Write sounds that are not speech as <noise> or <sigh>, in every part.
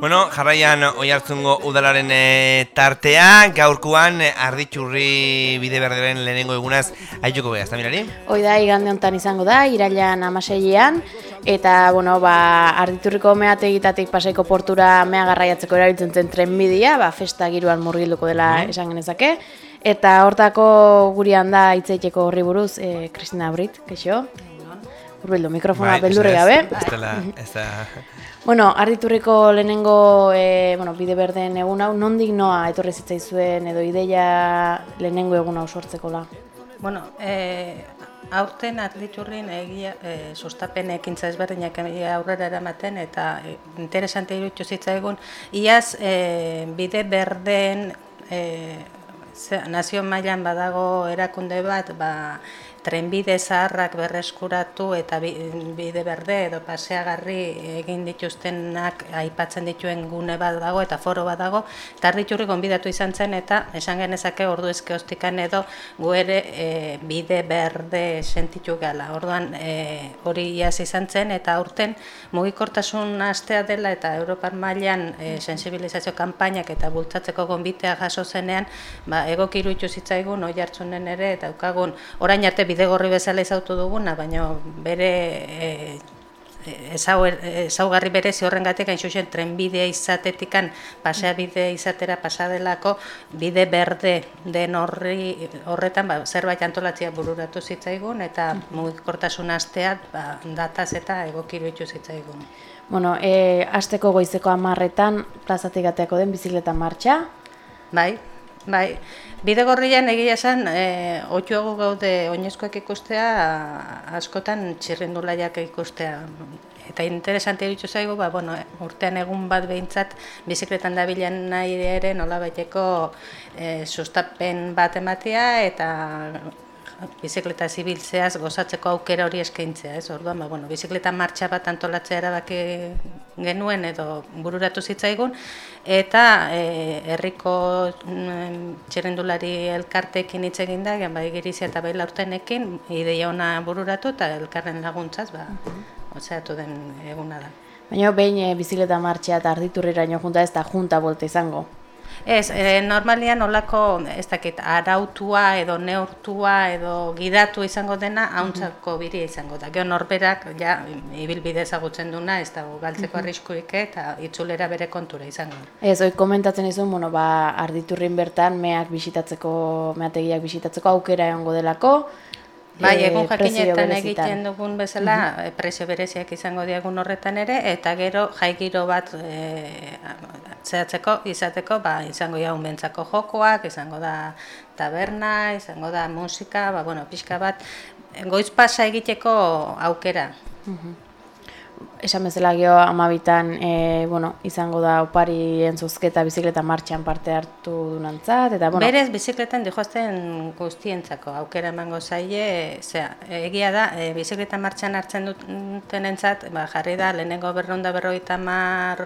Bueno, jarraian oi hartzungo udalaren e, tartea, gaurkoan e, arditxurri bide berderen lehenengo egunaz haituko beha, ez da mirari? Hoi da, igande honetan izango da, irailan amaseian, eta, bueno, ba, arditurriko meategitatik pasaiko portura mea garraiatzeko erabiltzen zen trenbidia, ba, festa giruan murgilduko dela esan genezake, eta hortako gurian da hitzeiteko horri buruz, e, Kristina Brit, kexo? Urbildu, mikrofona Bai, mesedez, gabe. Ez dela, ez da... <laughs> Bueno, arditurriko lehenengo e, bueno, bide berden egun hau, nondik noa etorri zitzaizuen edo ideia lehenengo egun hau sortzeko la? Bueno, e, aurten arditurrin egia e, sustapen ekintza ezberdinak aurrera eramaten eta e, interesante iruditu zitzaigun iaz e, bide berden e, nazio mailan badago erakunde bat ba, trenbide zaharrak berreskuratu eta bi- bide berde edo paseagarri egin dituztenak aipatzen dituen gune bat dago eta foro bat dago eta arditurri gonbidatu izan zen eta esan genezake ordu ezke hostikan edo gu ere e, bide berde sentitu gala. Orduan e, hori iaz izan zen eta aurten mugikortasun astea dela eta Europar mailan e, sensibilizazio kanpainak eta bultzatzeko gonbitea jaso zenean ba, egoki iruditu zitzaigun oi hartzunen ere eta daukagun orain arte bidegorri bezala izautu duguna, baina bere e, ezau, ezaugarri berezi horrengatik hain zuzen trenbidea izatetikan paseabide izatera pasadelako bide berde den horri horretan ba, zerbait antolatzea bururatu zitzaigun eta mugikortasun astea ba, dataz eta egoki iruditu zitzaigun. Bueno, e, asteko goizeko amarretan plazatik ateako den bizikleta martxa. Bai, bai. Bide gorrian egia esan, e, oituago gaude oinezkoak ikustea, askotan txirrindulaiak ikustea. Eta interesante iruditu zaigu, ba, bueno, urtean egun bat behintzat bizikletan dabilen nahi ere nola baiteko e, sustapen bat ematea eta bizikleta zibiltzeaz gozatzeko aukera hori eskaintzea, ez? Orduan, ba, bueno, bizikleta martxa bat antolatzea erabaki genuen edo bururatu zitzaigun eta e, herriko mm, txirrindulari elkarteekin hitz egin da, bai girizia eta bai laurtenekin ideia ona bururatu eta elkarren laguntzaz, ba, ozeatu den eguna da. Baina behin e, bizikleta martxa eta arditurriraino junta ez da junta bolte izango. Ez, e, normalian olako, ez dakit, arautua edo neurtua edo gidatu izango dena, hauntzako biria izango da. Gero norberak, ja, ibilbide ezagutzen duna, ez da, galtzeko arriskurik eta itzulera bere kontura izango. da. Ez, hoi komentatzen izun, bueno, ba, arditurrin bertan meak bisitatzeko, meategiak bisitatzeko aukera egongo delako. Bai, e, egun jakinetan egiten dugun bezala, e, prezio bereziak izango diagun horretan ere, eta gero jai giro bat e, zehatzeko, izateko, ba, izango ja bentzako jokoak, izango da taberna, izango da musika, ba, bueno, pixka bat, goiz pasa egiteko aukera. Esan bezala geho amabitan, e, bueno, izango da opari entzuzketa bizikleta martxan parte hartu dunantzat, eta, bueno, Berez, bizikletan dihoazten guztientzako aukera emango zaie, zera, egia da, e, bizikleta martxan hartzen dutenentzat, ba, jarri da, lehenengo berronda berroita mar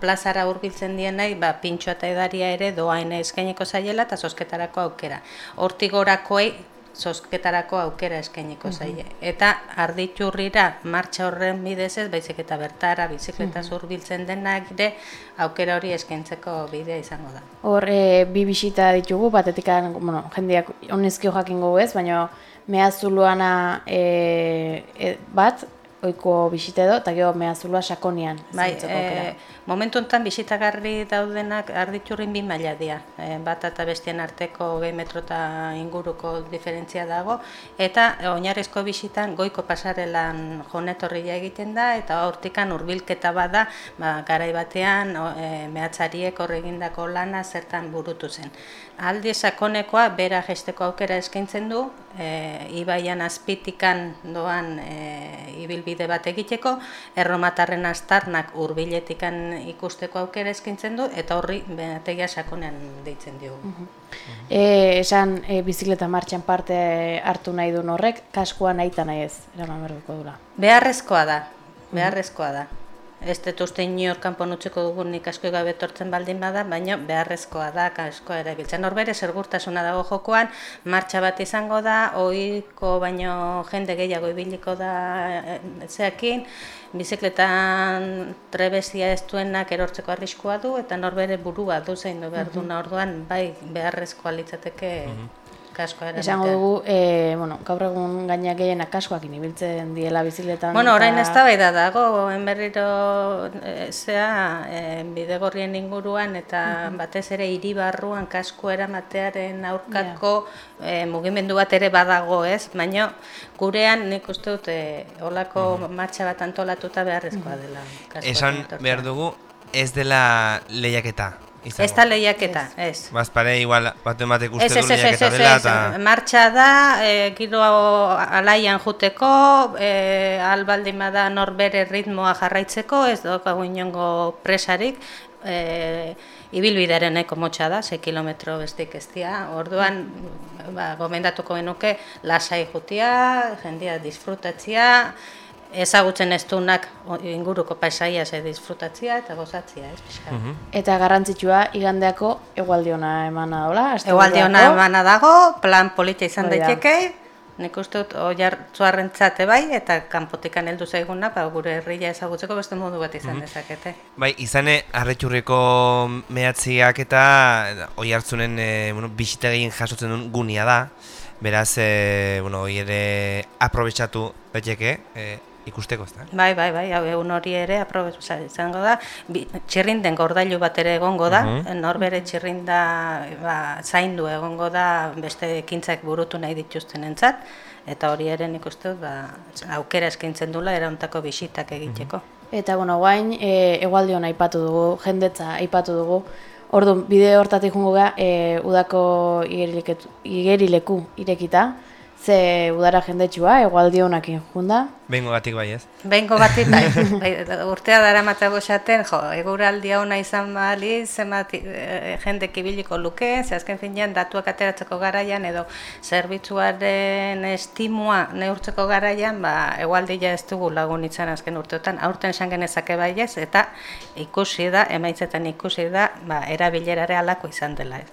plazara hurbiltzen dienei, ba, pintxo eta edaria ere doain eskainiko zaiela eta zozketarako aukera. Hortik gorakoei zozketarako aukera eskainiko zaie. Eta arditurrira martxa horren bidez ez, baizik eta bertara bizikleta zurbiltzen denak ere aukera hori eskaintzeko bidea izango da. hor e, bi bisita ditugu, batetik, bueno, jendeak honezkio jakingo ez, baina mehazuluana e, e, bat, oiko bisita edo, eta gero mehazulua sakonian. Bai, e, momentu honetan bisitagarri daudenak arditurrin bi maila dira. E, bat eta bestien arteko gehi metro eta inguruko diferentzia dago. Eta oinarrizko bisitan goiko pasarelan jonetorria egiten da, eta hortikan hurbilketa bada, ba, garai batean e, mehatzariek hor egindako lana zertan burutu zen. Aldi sakonekoa bera gesteko aukera eskaintzen du, e, ibaian azpitikan doan e, ibilbide bat egiteko, erromatarren astarnak hurbiletikan ikusteko aukera eskintzen du, eta horri behategia sakonean deitzen diogu. E, esan e, bizikleta martxan parte hartu nahi duen horrek, kaskoa nahi eta nahi ez, eraman berduko dula. Beharrezkoa da, beharrezkoa da. Ez dut uste inor kanpon utziko dugun nik asko gabe etortzen baldin bada, baina beharrezkoa da kaskoa erabiltzen. Horbere, segurtasuna dago jokoan, martxa bat izango da, ohiko baino jende gehiago ibiliko da eh, zeakin, bizikletan trebesia ez duenak erortzeko arriskua du, eta norbere burua du zein du behar duna orduan, bai beharrezkoa litzateke kaskoa eramatea. Esango dugu, e, bueno, gaur egun gainak gehienak kaskoak ibiltzen diela bizikletan. Bueno, orain eta- ez da dago, enberriro e, zea e, bidegorrien inguruan eta batez ere hiri barruan kasko eramatearen aurkako e, mugimendu bat ere badago, ez? Baina gurean nik uste dut e, olako martxa bat antolatuta beharrezkoa dela. Esan behar dugu, ez dela lehiaketa. Izango. Ez da lehiaketa, ez. Bazpare, igual, bat ematek uste du ez, ez, ez, lehiaketa dela, ez, eta... martxa da, e, giro alaian juteko, e, albaldin bada norbere ritmoa jarraitzeko, ez daukagu inongo presarik, e, ibilbidearen eko motxa da, 6 kilometro bestik ez dira, orduan, ba, gomendatuko genuke, lasai jutia, jendia disfrutatzia, ezagutzen ez dunak inguruko paisaia ze disfrutatzia eta gozatzia, ez pixka. Eta garrantzitsua igandeako egualdiona emana dola. Egualdi ona emana dago, plan polita izan Hori da. daiteke, nik uste dut oiartzuarrentzate bai, eta kanpotikan heldu zaiguna, ba, gure herria ezagutzeko beste modu bat izan dezakete. Bai, izane, arretxurreko mehatziak eta oi hartzunen e, bueno, bisita gehien jasotzen duen gunia da. Beraz, e, bueno, hoi ere aprobetsatu daiteke e, ikusteko, ezta? Bai, bai, bai, hau egun hori ere aprobetza izango da. Bi, txirrinden gordailu bat ere egongo da, norbere txirrinda ba, zaindu egongo da beste ekintzak burutu nahi dituzten entzat, eta hori ere nik uste dut ba, aukera eskaintzen dula erauntako bisitak egiteko. Eta, bueno, guain, e, egualdiona aipatu dugu, jendetza aipatu dugu. Orduan, bide hortatik jungo gara, e, udako igerileketu- igerileku irekita. Ze udara jendetsua, egualdionakin junda. Bengo gatik bai, ez? Behingo batik, bai, <laughs> bai, urtea dara matago esaten, jo, eguraldi ona izan bali, zenbat e, jendek ibiliko luke, ze azken finean datuak ateratzeko garaian edo zerbitzuaren estimua neurtzeko garaian, ba, egualdia ez dugu lagun izan azken urteotan, aurten esan genezake bai ez, eta ikusi da, emaitzetan ikusi da, ba, erabilerare alako izan dela ez.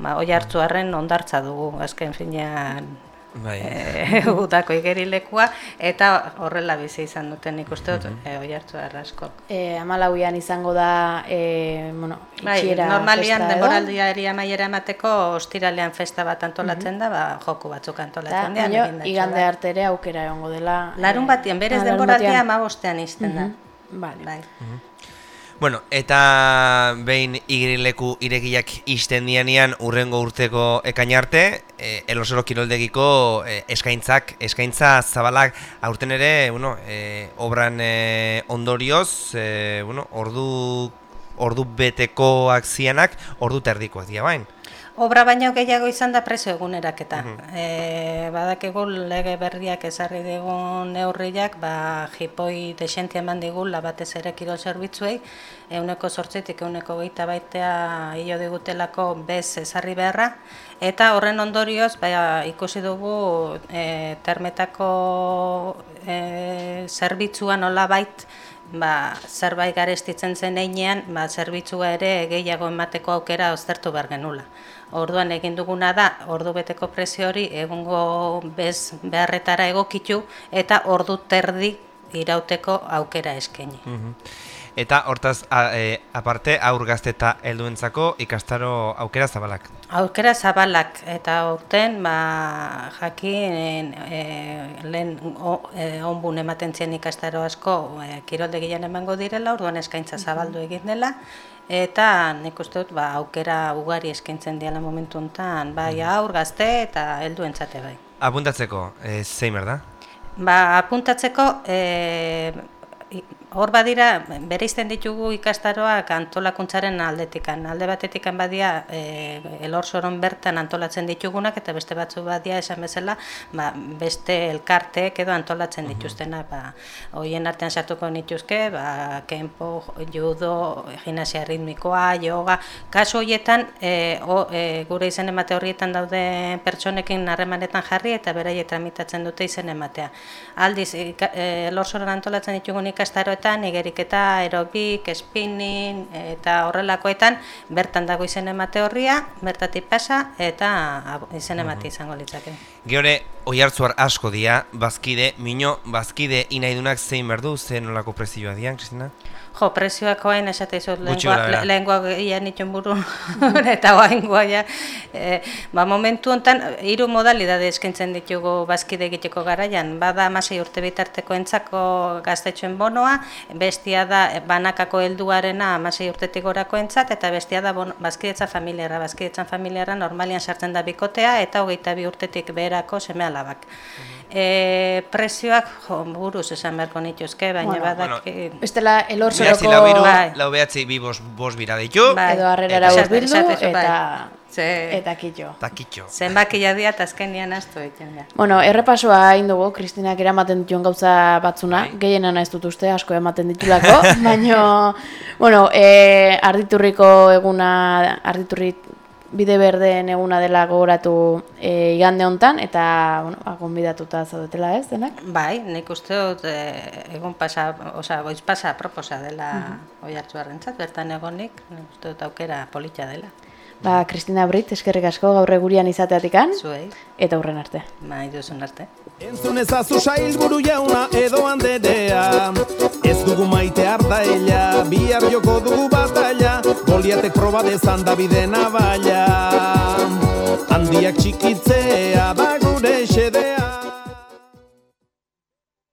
Ba, oi hartzuarren ondartza dugu, azken finean Bai. <laughs> e, udako igerilekua, eta horrela bizi izan duten ikuste dut, e, oi hartu asko. E, amalauian izango da, e, bueno, Bai, itxiera normalian festa edo. denboraldiari amaiera emateko ostiralean festa bat antolatzen da, ba, joku batzuk antolatzen dira. baina, igande arte ere aukera egongo dela. Larun batean, berez ah, denboraldia amabostean izten da. Vale. Bai. Bueno, eta behin igrileku irekiak isten dianean urrengo urteko ekain arte, e, elosero kiroldegiko e, eskaintzak, eskaintza zabalak aurten ere, bueno, e, obran e, ondorioz, e, bueno, ordu, ordu betekoak zianak, ordu terdikoak dira bain. Obra baino gehiago izan da prezio eguneraketa. e, badakigu lege berriak ezarri digun neurriak, ba, jipoi desentia eman digula batez ere kirol zerbitzuei, euneko sortzetik euneko gehieta baitea hilo digutelako bez ezarri beharra, eta horren ondorioz ba, ikusi dugu e, termetako e, zerbitzua nola bait, ba, zerbait garestitzen zen einean, ba, zerbitzua ere gehiago emateko aukera oztertu behar genula. Orduan egin duguna da, ordu beteko prezio hori egungo bez beharretara egokitu eta ordu terdi irauteko aukera eskaini. Eta hortaz, a, e, aparte, aur gazte eta helduentzako ikastaro aukera zabalak. Aukera zabalak eta aurten ba, jakin e, lehen o, e, onbun ematen zien ikastaro asko e, kiroldegian emango direla, orduan eskaintza zabaldu egin dela, eta nik uste dut ba, aukera ugari eskaintzen diala momentu honetan, bai aur, gazte eta helduentzate bai. Apuntatzeko, e, zein behar da? Ba, apuntatzeko, e, hor badira, bere izten ditugu ikastaroak antolakuntzaren aldetikan. Alde batetikan badia e, elorzoron bertan antolatzen ditugunak, eta beste batzu badia esan bezala, ba, beste elkarteek edo antolatzen dituztena. Ba, hoien artean sartuko nituzke, ba, kenpo, judo, gimnasia ritmikoa, yoga, kasu horietan, e, o, e, gure izen emate horietan daude pertsonekin harremanetan jarri, eta beraie tramitatzen dute izen ematea. Aldiz, e, elorzoron antolatzen ditugun ikastaroetan, horretan, igeriketa, aerobik, spinning eta horrelakoetan bertan dago izen emate horria, bertatik pasa eta izen emate izango litzake. Geore, oi hartzuar asko dia, bazkide, mino, bazkide inaidunak zein berdu, zen olako prezioa dian, Kristina? Jo, prezioak oain esate izot lehenkoa gehiago nituen buru, <laughs> eta oain ja. E, ba, momentu honetan, hiru modalidade eskentzen ditugu bazkide egiteko garaian. Bada amasei urte bitarteko entzako gaztetxoen bonoa, bestia da banakako helduarena amasei urtetik gorako entzat, eta bestia da bon, bazkidetza familiara. Bazkidetza familiara normalian sartzen da bikotea, eta hogeita bi urtetik beherako seme alabak. E, prezioak jo, buruz esan beharko nituzke, baina bueno, badak... Bueno, Estela elor zoroko... Bai. Lau behatzi bi bos, bos bira ditu. Bai. Edo harrera bildu, eta... Ze... Eta kitxo. Eta kitxo. Zenbaki jadia eta azkenian astu egiten da. Bueno, errepasoa hain dugu, Kristinak eramaten dituen gauza batzuna, bai. gehiena ez dut uste, asko ematen ditulako, <laughs> baina, bueno, e, arditurriko eguna, arditurrik bide berdeen eguna dela gogoratu e, igande hontan eta bueno, agonbidatuta zaudetela ez denak? Bai, nik uste dut e, egun pasa, osea, goiz pasa proposa dela uh -huh. oi arrentzat, bertan egonik, nik uste dut aukera politxa dela. Ba, Kristina Brit, eskerrik asko gaur egurian izateatikan. Zuei. Eta hurren arte. Bai, duzun arte. Entzun ezazu sail buru jauna edo handerea Ez dugu maite harta ella, bihar joko dugu batalla Goliatek proba dezan da bide naballa Handiak txikitzea da gure xede